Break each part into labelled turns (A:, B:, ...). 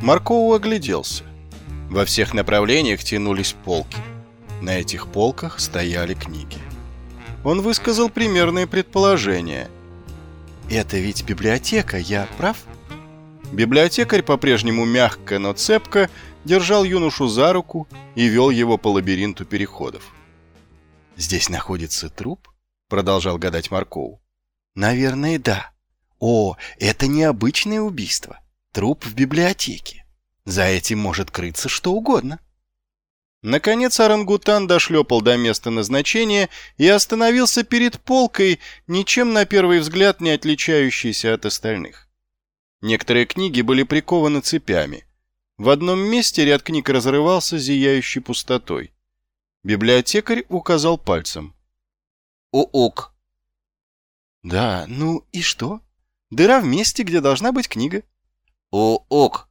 A: Маркоу огляделся. Во всех направлениях тянулись полки. На этих полках стояли книги. Он высказал примерные предположения. «Это ведь библиотека, я прав?» Библиотекарь по-прежнему мягко, но цепко держал юношу за руку и вел его по лабиринту переходов. «Здесь находится труп?» — продолжал гадать Маркоу. «Наверное, да. О, это необычное убийство. Труп в библиотеке. За этим может крыться что угодно». Наконец орангутан дошлепал до места назначения и остановился перед полкой, ничем на первый взгляд не отличающейся от остальных. Некоторые книги были прикованы цепями. В одном месте ряд книг разрывался зияющей пустотой. Библиотекарь указал пальцем. «У-ук!» «Да, ну и что? Дыра в месте, где должна быть книга». «У-ук!»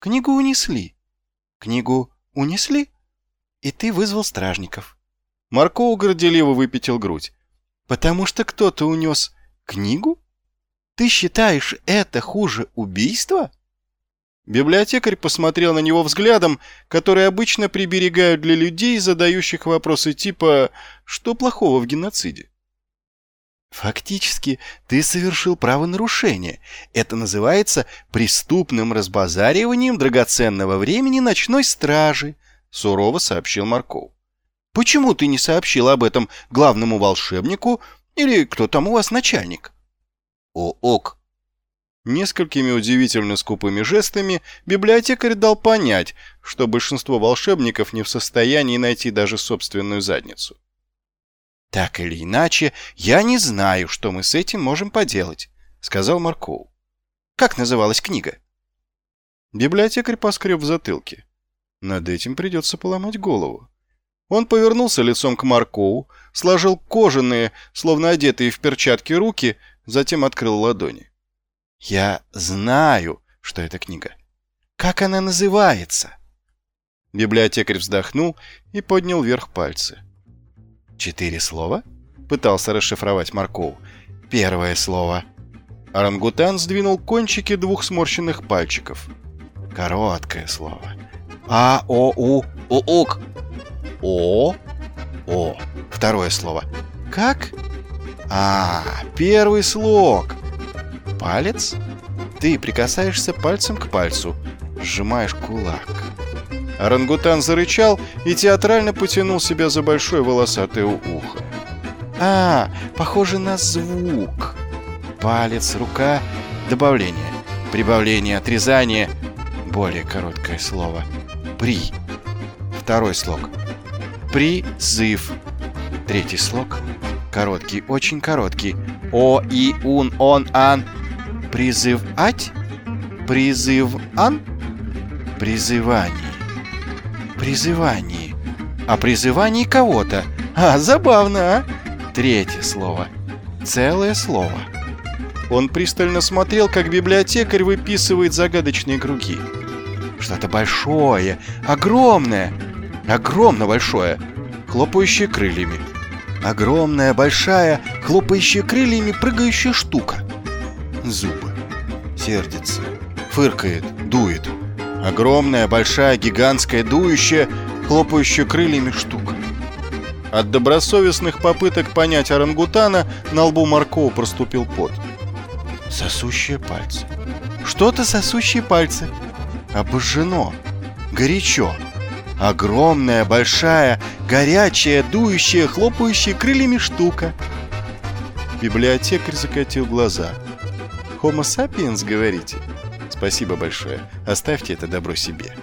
A: «Книгу унесли». «Книгу унесли?» «И ты вызвал стражников». Марко горделиво выпятил грудь. «Потому что кто-то унес книгу? Ты считаешь это хуже убийства?» Библиотекарь посмотрел на него взглядом, который обычно приберегают для людей, задающих вопросы типа «Что плохого в геноциде?». Фактически, ты совершил правонарушение. Это называется преступным разбазариванием драгоценного времени ночной стражи, сурово сообщил Марков. Почему ты не сообщил об этом главному волшебнику или кто там у вас начальник? О, ок, Несколькими удивительно скупыми жестами библиотекарь дал понять, что большинство волшебников не в состоянии найти даже собственную задницу. «Так или иначе, я не знаю, что мы с этим можем поделать», — сказал Маркоу. «Как называлась книга?» Библиотекарь поскреб в затылке. Над этим придется поломать голову. Он повернулся лицом к Маркоу, сложил кожаные, словно одетые в перчатки руки, затем открыл ладони. Я знаю, что это книга. Как она называется? Библиотекарь вздохнул и поднял вверх пальцы. Четыре слова? Пытался расшифровать Марков. Первое слово. Орангутан сдвинул кончики двух сморщенных пальчиков. Короткое слово. А, О, У, Уук. О, О. Второе слово. Как? А, первый слог. Палец? Ты прикасаешься пальцем к пальцу, сжимаешь кулак. Орангутан зарычал и театрально потянул себя за большое волосатое ухо. А, похоже на звук. Палец, рука, добавление, прибавление, отрезание. Более короткое слово. При. Второй слог. Призыв. Третий слог. Короткий, очень короткий. О, и, ун, он, ан. Призывать? Призыв-ан? Призывание. Призывание. О призывании кого-то. А, забавно, а? Третье слово. Целое слово. Он пристально смотрел, как библиотекарь выписывает загадочные круги. Что-то большое, огромное, огромно большое, хлопающее крыльями. Огромная, большая, хлопающая крыльями прыгающая штука зубы. Сердится, фыркает, дует. Огромная, большая, гигантская, дующая, хлопающая крыльями штука. От добросовестных попыток понять орангутана на лбу Маркова проступил пот. Сосущие пальцы. Что-то сосущие пальцы. Обожжено. Горячо. Огромная, большая, горячая, дующая, хлопающая крыльями штука. Библиотекарь закатил глаза. Homo sapiens, говорите? Спасибо большое. Оставьте это добро себе.